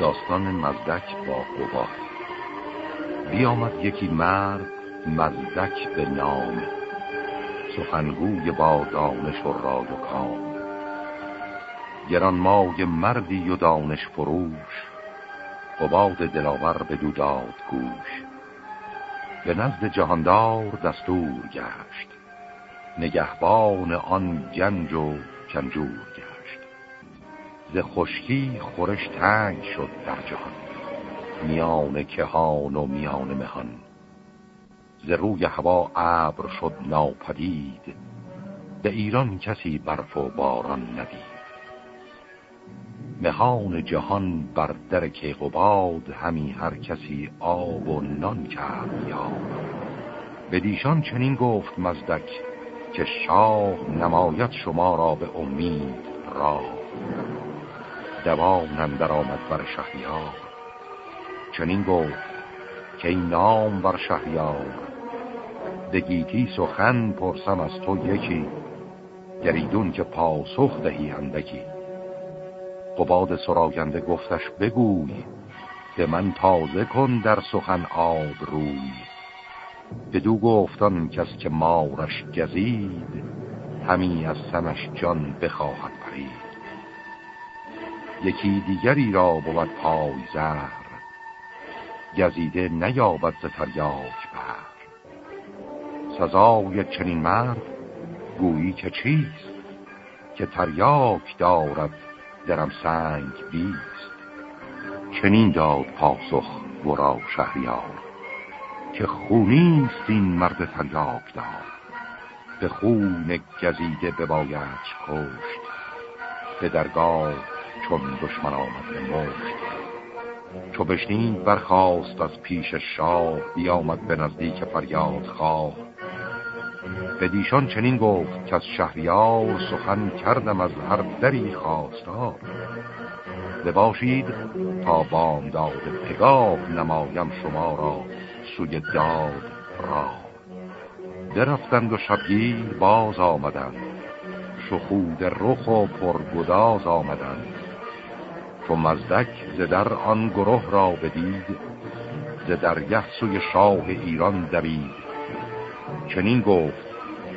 داستان مزدک با قبا بیامد یکی مرد مزدک به نام. سخنگوی با دانش و راد و کام. گرانمای مردی و دانش فروش قباد دلاور به دوداد گوش. به نزد جهاندار دستور گشت. نگهبان آن گنج و کنجور گشت. ز خشکی خورش تنگ شد در جهان. میان کهان و میان مهان. ز روی هوا ابر شد ناپدید. به ایران کسی برف و باران ندید. مهان جهان بر در کیقوباد همی هر کسی آب و نان کرد یا به دیشان چنین گفت مزدک که شاه نماید شما را به امید را دوانم در آمد بر شهریار. چنین گفت که این نام بر شهریار. دگیتی سخن پرسم از تو یکی گریدون که پاسخ دهی اندکی. قباد سراینده گفتش بگوی به من تازه کن در سخن آب روی بدو گفتان کس که مارش گزید همی از سمش جان بخواهد پرید. یکی دیگری را بود پای زهر. گزیده نیابد ز تریاک بر سزای چنین مرد گویی که چیست؟ که تریاک دارد درم سنگ بیست. چنین داد پاسخ ورا شهریار که خونیست این مرد تریاک دار. به خون گزیده بباید کشت. به درگاه چون دشمن آمد به مشت. چو بشنید برخواست از پیش شاه بیامد به نزدیک فریاد خواه. به دیشان چنین گفت که از شهریار سخن کردم از هر دری خواستار بباشید تا بام داد پگاه نمایم شما را سوی داد را. درفتند و شبگیر باز آمدند. شخود رخ و پرگداز آمدند. چو مزدک ز در آن گروه را بدید ز درگه سوی شاه ایران دوید. چنین گفت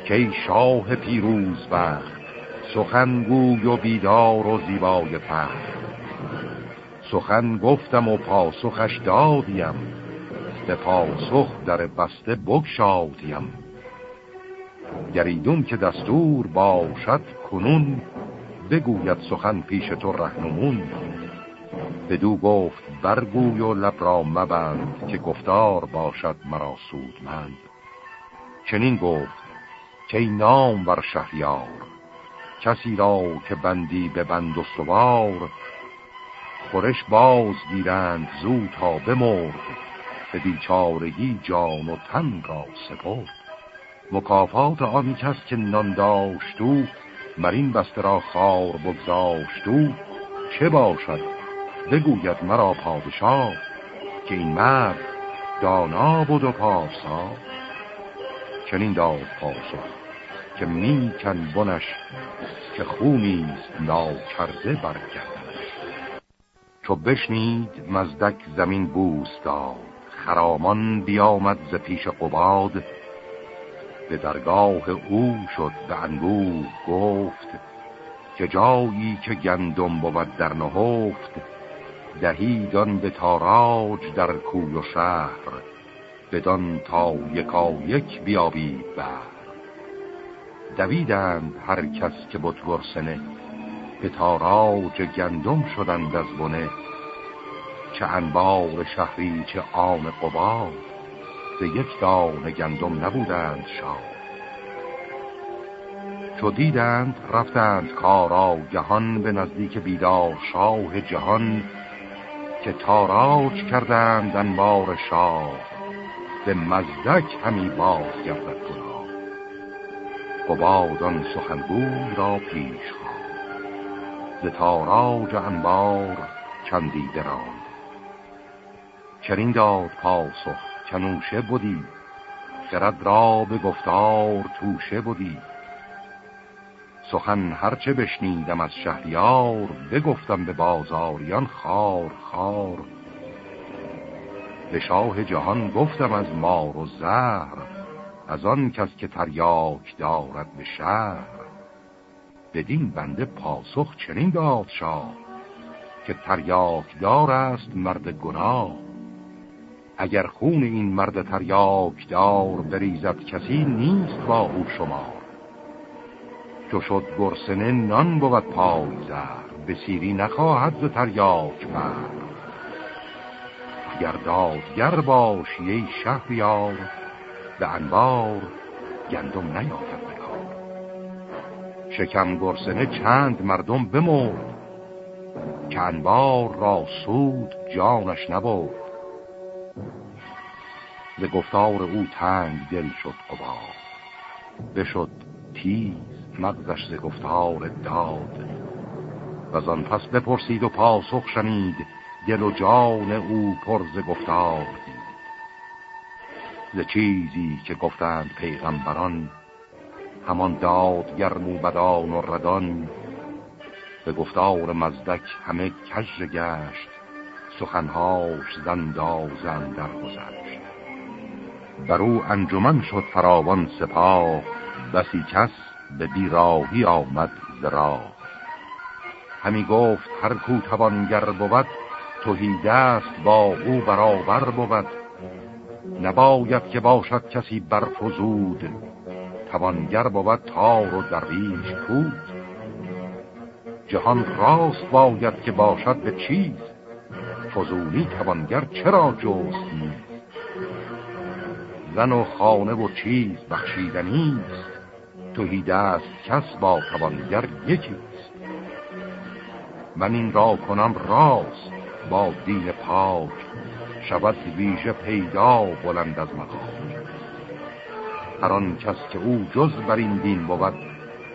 که شاه پیروز بخت سخنگوی و بیدار و زیبای تخت. سخن گفتم و پاسخش دادیم به پاسخ در بسته بگشادیم. گریدون که دستور باشد کنون بگوید سخن پیش تو رهنمون. بدو گفت برگوی و لب را مبند که گفتار باشد مرا سودمند. چنین گفت که نام بر شهریار کسی را که بندی به بند و سوار خورش باز گیرند زود تا بمرد به بیچارگی جان و تن را سپرد. مکافات آن کس که نان داشتو مرین بسته را خار بگذاشتو چه باشد؟ بگوید مرا پادشاه که این مرد دانا بود و پارسا. چنین داد پاسخ که می کن بنش که خونیست ناکرده برگردنش چو بشنید مزدک زمین بوس داد خرامان بیامد ز پیش قباد. به درگاه او شد به انگوه گفت که جایی که گندم بود در نهفت دهیدان به تاراج در کوی و شهر بدان تا یکا یک بیابید بر دویدند هر کس که بود گرسنه به تاراج گندم شدند از بنه. چه انبار شهری چه آن قبا به یک دانه گندم نبودند شاه. چو دیدند رفتند کارا جهان به نزدیک بیدار شاه جهان. که تاراج کردند انبار شاه به مزدک همی باز گردد گناه قبادان سخنگوی را پیش ز تاراج انبار چندیده راند. چنین داد پاسخ چنوشه بودی خرد را به گفتار توشه بودی سخن هرچه بشنیدم از شهریار بگفتم به بازاریان خار خار. به شاه جهان گفتم از مار و زهر از آن کس که تریاک دارد به شهر. بدین بنده پاسخ چنین داد شاه که تریاک دار است مرد گناه. اگر خون این مرد تریاک دار بریزد کسی نیست با او شمار. چو شد گرسنه نان بود پای زهر به سیری نخواهد ز تریاک مرد گر دادگر باشی ای شهریار به انبار گندم نیاید بکار شکم گرسنه چند مردم بمرد. که انبار را سود جانش نبود ز گفتار او تنگ دل شد قبا بشد تیز مغزش ز گفتار داد. و آن پس بپرسید و پاسخ شنید. دل و جان او پر ز گفتار ز چیزی که گفتند پیغمبران همان دادگر موبدان و ردان. به گفتار مزدک همه کج گشت سخنهاش زندازن در گذشت. بر او انجمن شد فراوان سپاه بسی کس به بیراهی آمد زرا همی گفت هر کو توانگر بود توهی دست با او برابر بود. نباید که باشد کسی برفزود توانگر بود تار و درویش پود. جهان راست باید که باشد به چیز فزونی توانگر چرا جست نیست؟ زن و خانه و چیز بخشیدنیست توهی دست کس با توانگر یکیست. من این را کنم راست با دین پاک شود ویژه پیدا بلند از مقام هر آن کس که او جز بر این دین بود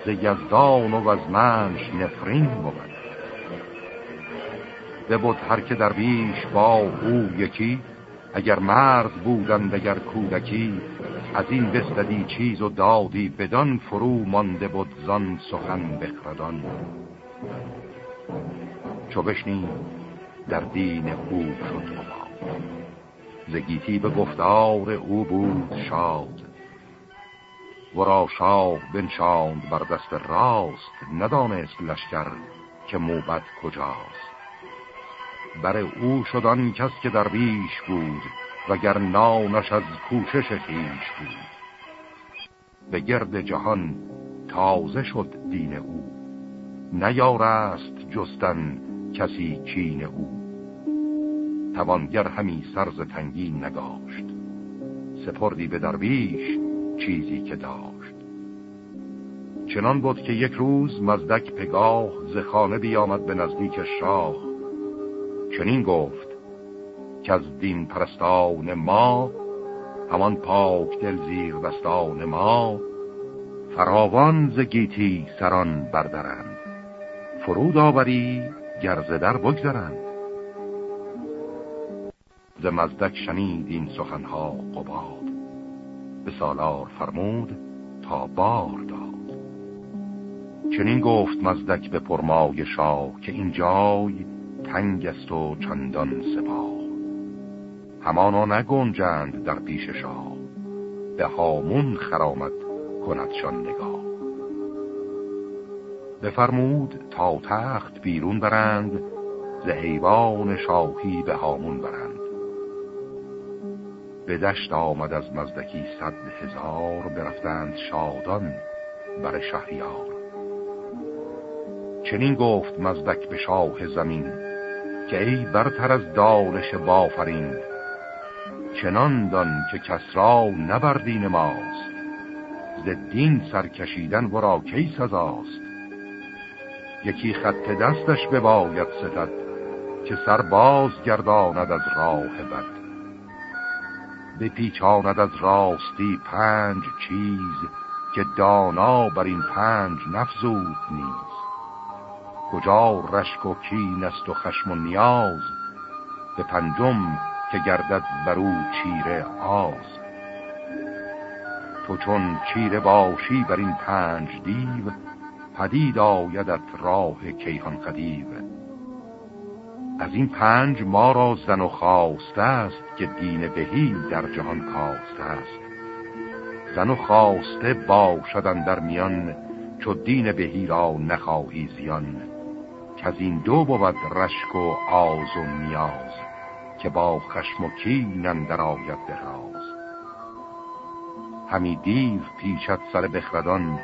ز یزدان و از منش نفرین بود. ببود هر که در بیش با او یکی اگر مرد بودند اگر کودکی از این بستدی چیز و دادی بدان فرو مانده بود زان سخن بخردان. چو بشنید در دین او شد بابا زگیتی به گفتار او بود شاد. ورا شاه بنشاند بر دست راست ندانست لشکر که موبت کجاست. بر او شدن کس که در بیش بود وگر نانش از کوشش خیش بود. به گرد جهان تازه شد دین او. نیارست جستن کسی چین او. توانگر همی سرز تنگی نگاشت. سپردی به درویش چیزی که داشت. چنان بود که یک روز مزدک پگاه زخانه بیامد به نزدیک شاه. چنین گفت که از دین پرستان ما همان پاک دل زیر دستان ما فراوان ز گیتی سران بردرند. فرود آوری گرزه در بگذرند. ز مزدک شنید این سخنها قباد. به سالار فرمود تا بار داد چنین گفت مزدک به پرمای شاه که این جای تنگ است و چندان سپاه. همانا نگنجند در پیش شاه. به هامون خرامد کندشان نگاه. بفرمود تا تخت بیرون برند ز حیوان شاهی به هامون برند. به دشت آمد از مزدکی صد هزار برفتند شادان بر شهریار. چنین گفت مزدک به شاه زمین که ای برتر از دانش بافرین چنان دان که کس را نبردین ماست. ز دین سرکشیدن ورا کی سزاست؟ یکی خط دستش بباید ستد که سر باز گرداند از راه بد. بپیچاند از راستی پنج چیز که دانا بر این پنج نفزود نیز. کجا رشک و کین است و خشم و نیاز؟ به پنجم که گردد بر او چیره آز. تو چون چیره باشی بر این پنج دیو پدید آیدت راه کیهان خدیو از این پنج ما را زن و خواسته است که دین بهی در جهان کاسته است. زن و خواسته باشدن در میان چو دین بهی را نخواهی زیان. که از این دو بود رشک و آز و نیاز. که با خشم و کین اندر آید دراز. همی دیو پیشت سر بخردان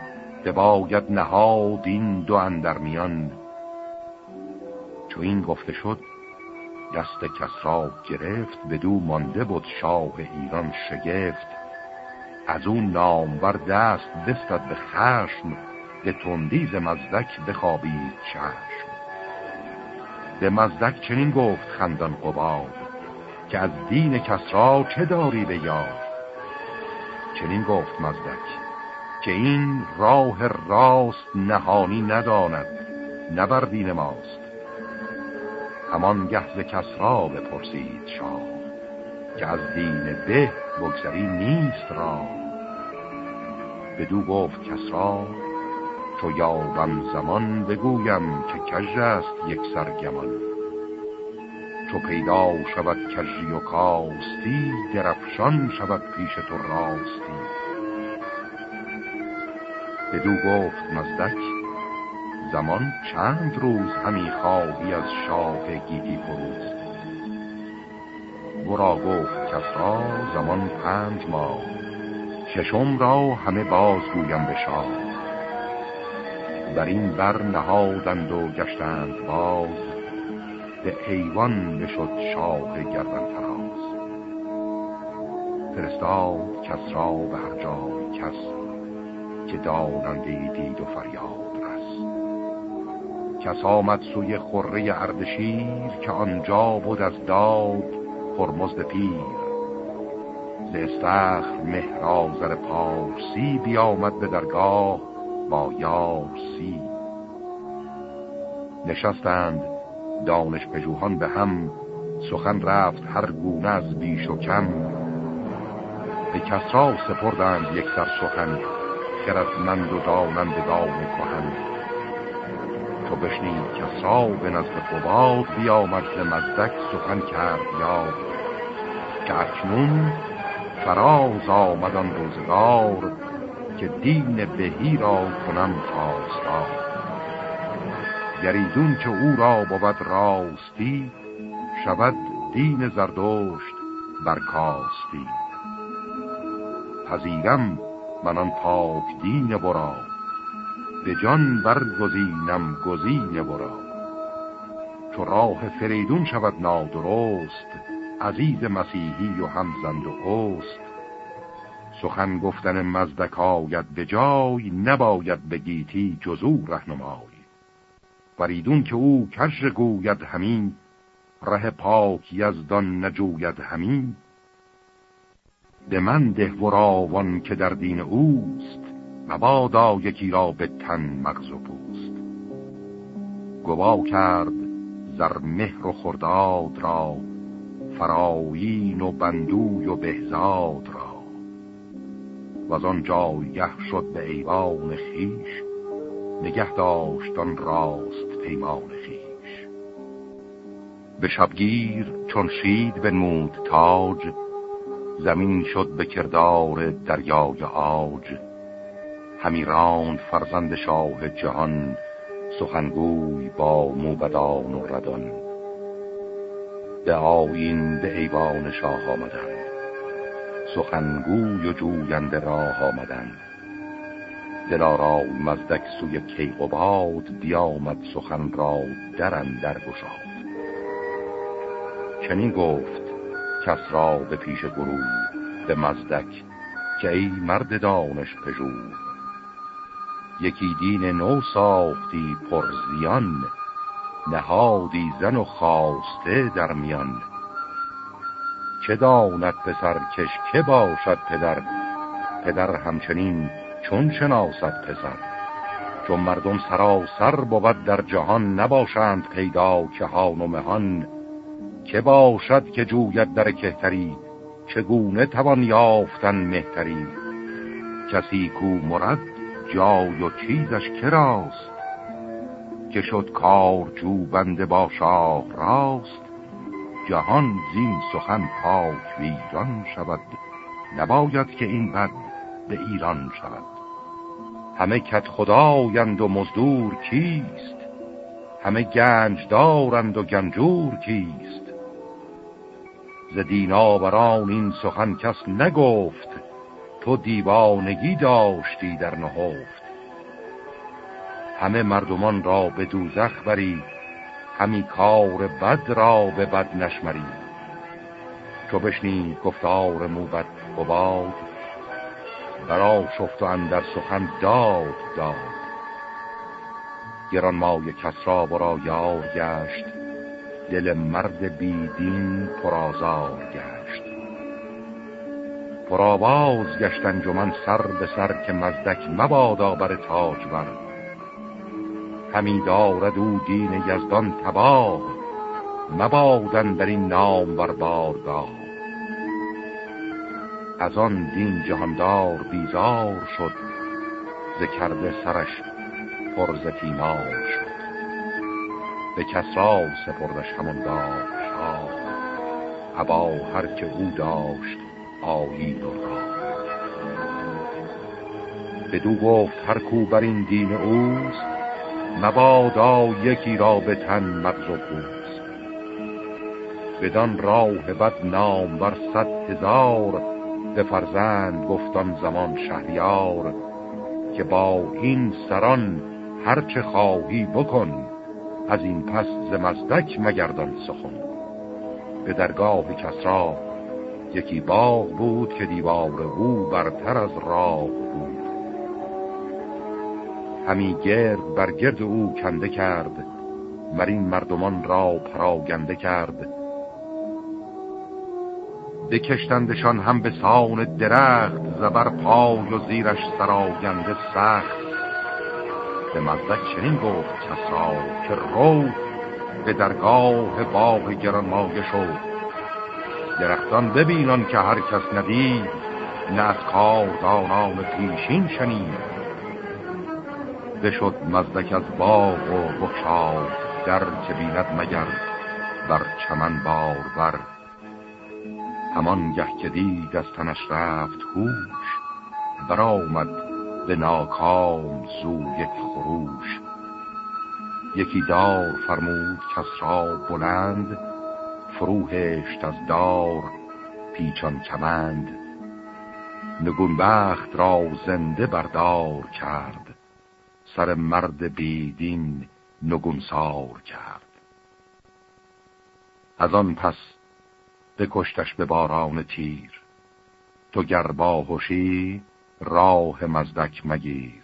باید نهاد این دو اندر میان چو این گفته شد دست کس را گرفت بدو مانده بود شاه ایران شگفت. از اون نامور دست بستد به خشم به تندیز مزدک بخوابید چشم. به مزدک چنین گفت خندان قباد که از دین کسرا چه داری به یاد چنین گفت مزدک که این راه راست نهانی نداند نبر دین ماست. همان گهز کسرا بپرسید شاه که از دین به بگذری نیست را بدو گفت کسرا چو یابم زمان بگویم که کژ است یک سرگمان. چو پیدا شود کژی و کاستی درفشان شود پیش تو راستی. بدو گفت مزدک زمان چند روز همی خواهی از شاه گیتی فروز. ورا گفت کسرا زمان پنج ماه ششم را همه باز گویم به شاه. بر این بر نهادند و گشتند باز به ایوان بشد شاه گردن فراز فرستاد کس را به هر جای کس که داننده دید و فریاد رس کس آمد سوی خره اردشیر که آنجا بود از داد خرمزد پیر. ز استخر مهرازر پارسی بیامد به درگاه با یارسی. نشستند دانش پژوهان به هم سخن رفت هر گونه از بیش و کم. به کسرا سپردند یک سر سخن خردمند و دانندگان کهن. تو بشنید کسرا به نزد قباد بیامد ز مزدک سخن کرد یاد. که اکنون فراز آمدن روزگار که دین بهی را کنم خواستار. گریدون که او را بود راستی شود دین زردشت برکاستی پذیرم من پاک دین برا به جان برگزینم گزین برا چو راه فریدون شود نادرست عزیز مسیحی و همزند و اوست. سخن گفتن مزدک آید به جای نباید بگیتی جزو رهنمای. فریدون که او کش گوید همین ره پاک یزدان نجوید همین. به من ده وراوان که در دین اوست مبادا یکی را به تن مغز و پوست. گوا کرد زر مهر و خرداد را فرایین و بندوی و بهزاد را. و از آن جایه شد به ایوان خیش نگه داشتان راست پیمان خیش. به شبگیر چون شید بنمود تاج زمین شد به کردار دریای آج همیران فرزند شاه جهان سخنگوی با موبدان و ردان. به آین به ایوان شاه آمدند سخنگوی و جوینده راه آمدند. دلارا مزدک سوی کیقوباد بیامد سخن را درن در گشاد چنین گفت کس را به پیش گروه به مزدک که ای مرد دانش پژوه. یکی دین نو ساختی پرزیان نهادی زن و خواسته در میان. چه داند پسر کش که باشد پدر؟ پدر همچنین چون شناسد پسر. چون مردم سراسر بود در جهان نباشند پیدا که هان و مهان. که باشد که جوید در کهتری چگونه توان یافتن مهتری؟ کسی کو مرد جای و چیزش کراست که شد کار بنده با شاه راست؟ جهان زین سخن پاک ویران شود. نباید که این بد به ایران شود. همه کت خدایند و مزدور کیست؟ همه گنج دارند و گنجور کیست؟ ز دیناوران این سخن کس نگفت تو دیوانگی داشتی در نهفت. همه مردمان را به دوزخ بری همی کار بد را به بد نشمری. چو بشنید گفتار موبت قباد برا شفت و اندر سخن داد داد. گران مای کس را برا یار گشت دل مرد بیدین پرازار گشت. پرآواز گشت انجمن سر به سر که مزدک مبادا بر تاج بر همی دارد او دین یزدان تباه مبادن در این نام بر بارگاه. از آن دین جهاندار بیزار شد ز سرش پرز تیمار شد. به کسرا سپردش همون دار شاه هوا هرچه او داشت آیین و را بدو گفت هر کو بر این دین اوست مبادا یکی را به تن مغز و پوست. بدان راه بد نام بر صد هزار به فرزند گفتان زمان شهریار که با این سران هرچه خواهی بکن از این پس ز مگردان سخن. به درگاه کسرا یکی باغ بود که دیوار او برتر از راه بود. همی گرد بر گرد او کنده کرد مرین مردمان را پراگنده کرد. بکشتندشان هم به سان درخت زبر پای و زیرش سراگنده سخت. به مزدک چنین گفت کسرا که رو به درگاه باغ گران ماگه شد. درختان ببینان که هر کس ندید نه از کار دانان پیشین شنید. بشد مزدک از باغ و بخشاد در که بیند مگر بر چمن بار بر همان گه که دید از تنش رفت هوش برآمد به ناکام زو یک خروش. یکی دار فرمود کس را بلند فروهشت از دار پیچان کمند. نگونبخت را زنده بردار کرد سر مرد بیدین نگونسار کرد. از آن پس بکشتش به باران تیر. تو گر باهوشی راه مزدک مگیر.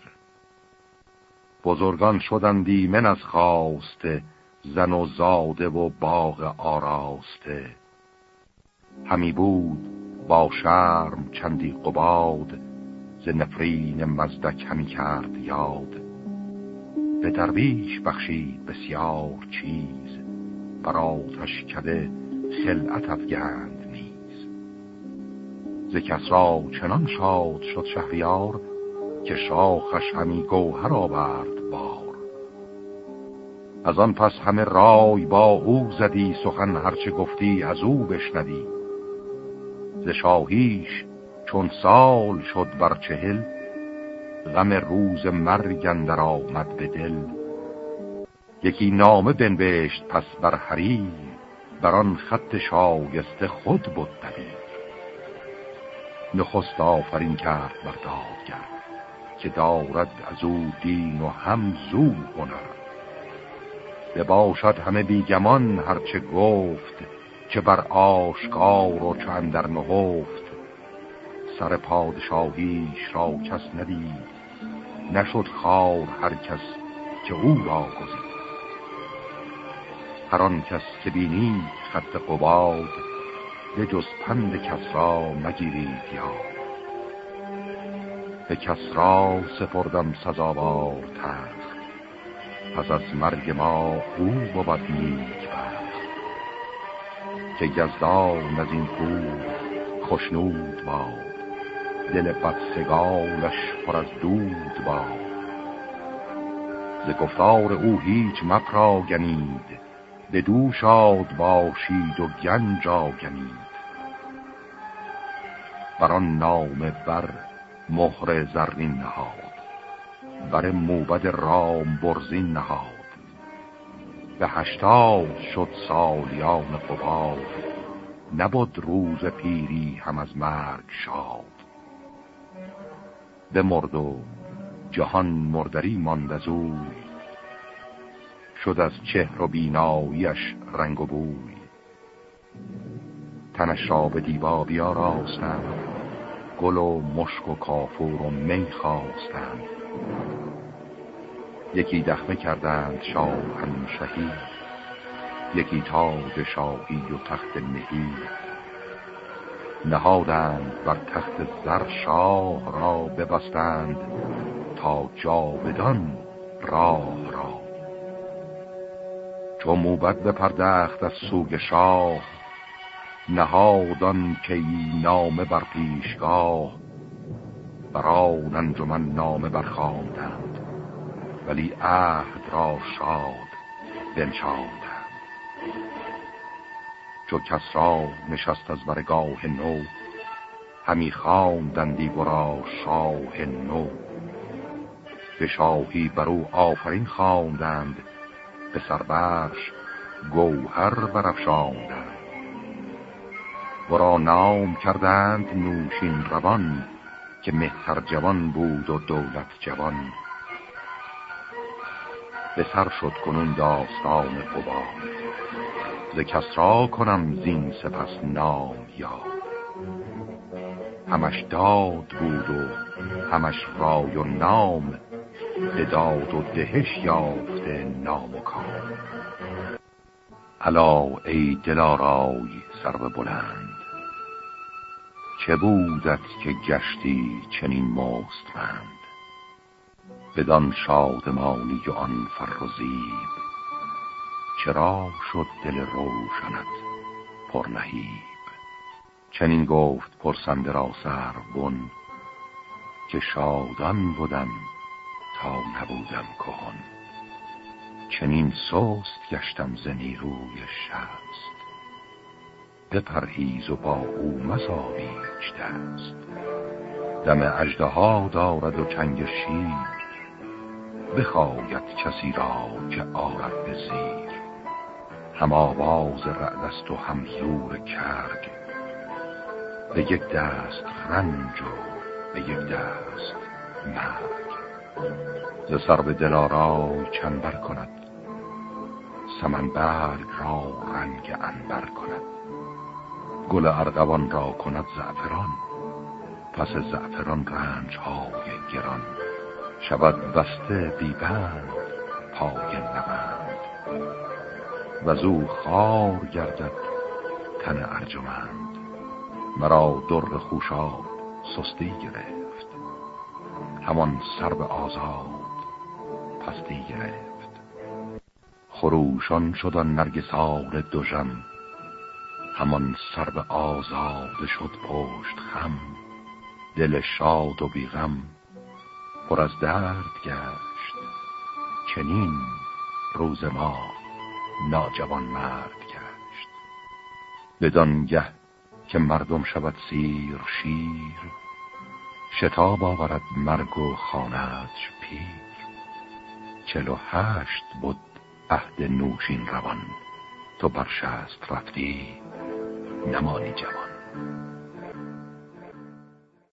بزرگان شدندی من از خواسته زن و زاده و باغ آراسته. همی بود با شرم چندی قباد ز نفرین مزدک همی کرد یاد. به درویش بخشید بسیار چیز بر آتش کده خلعت افگند نیز. ز کسرا چنان شاد شد شهریار که شاخش همی گوهر آورد بار. از آن پس همه رای با او زدی سخن هرچه گفتی از او بشنوی. ز شاهیش چون سال شد بر چهل غم روز مرگ اندر آمد به دل. یکی نامه بنوشت پس بر حریر. بر آن خط شایسته خود بود دبیر. نخست آفرین کرد بر دادگر که دارد از او دین و هم زو هنر. باشد همه بیگمان هرچه گفت که بر آشکار و چند در نهفت. سر پادشاهیش را کس ندید. نشد خار هر کس که او را گزید. هر آن کس که بینید خط قباد به جز پند کسرا مگیرید یا به کسرا سپردم سزاوار تخت پس از مرگ ما او بود نیک بخت. که گزدان از این پور خشنود باد دل بدسگالش پر از دود باد. ز گفتار او هیچ مپراگنید به دو شاد باشید و گنج آگنید. بر آن نام بر مهر زرین نهاد بر موبد رام برزین نهاد. به هشتاد شد سالیان قباد نبود روز پیری هم از مرگ شاد. به مرد و جهان مردری ماند از اوی شد از چهر و بیناییش رنگ و بوی. تنش را به دیبا بیاراستند. گل و مشک و کافور و می خواستند. یکی دخمه کردند شاهن شهید یکی تاج شاهی و تخت مهی. نهادند بر تخت زر شاه را ببستند تا جاودان راه را. چو موبت بپردخت از سوگ شاه. نهادان که ای نامه بر پیشگاه بران انجمن نامه برخواندند ولی عهد را شاد بنشاندند. چو کس را نشست از برگاه نو همی خواندندی برا شاه نو. به شاهی بر او آفرین خواندند به سربرش گوهر برافشاندند ورا نام کردند نوشین روان که مهتر جوان بود و دولت جوان. به سر شد کنون داستان قبا ز کسرا کنم زین سپس نام یا همش داد بود و همش رای و نام به داد و دهش یافته نام و کام. علا ای دلارای سر بلند چه بودت که گشتی چنین مستمند؟ بدان شادمانی و آن فرزیب چرا شد دل روشنت پر نهیب؟ چنین گفت پرسنده را سر بن که شادان بودم نبودم کهن. چنین سست گشتم ز نیروی شست. بپرهیز و با او مساویچ دست. دم اجده دارد و چنگ شیر. بخواید کسی را که آرد به زیر. هم آواز رعدست و هم زور کرگ. به یک دست رنج و به یک دست مرگ. ز سر به دلارای چنبر کند. سمن برگ را رنگ انبر کند. گل ارغوان را کند زعفران. پس زعفران رنج های گران. شود بسته بیبند پای نبند و زو خار گردد تن ارجمند. مرا در خوشاب سستی گرفت. همان سر به آزاد پستی گرفت. خروشان شدن نرگسار دوژم. همان سر به آزاد شد پشت خم. دل شاد و بیغم پر از درد گشت. چنین روز ما ناجوان مرد گشت. بدانگه که مردم شود سیر شیر شتاب آورد مرگ و خانهش پیر چل و هشت بود عهد نوشین روان. تو بر شست رفتی نمانی جوان.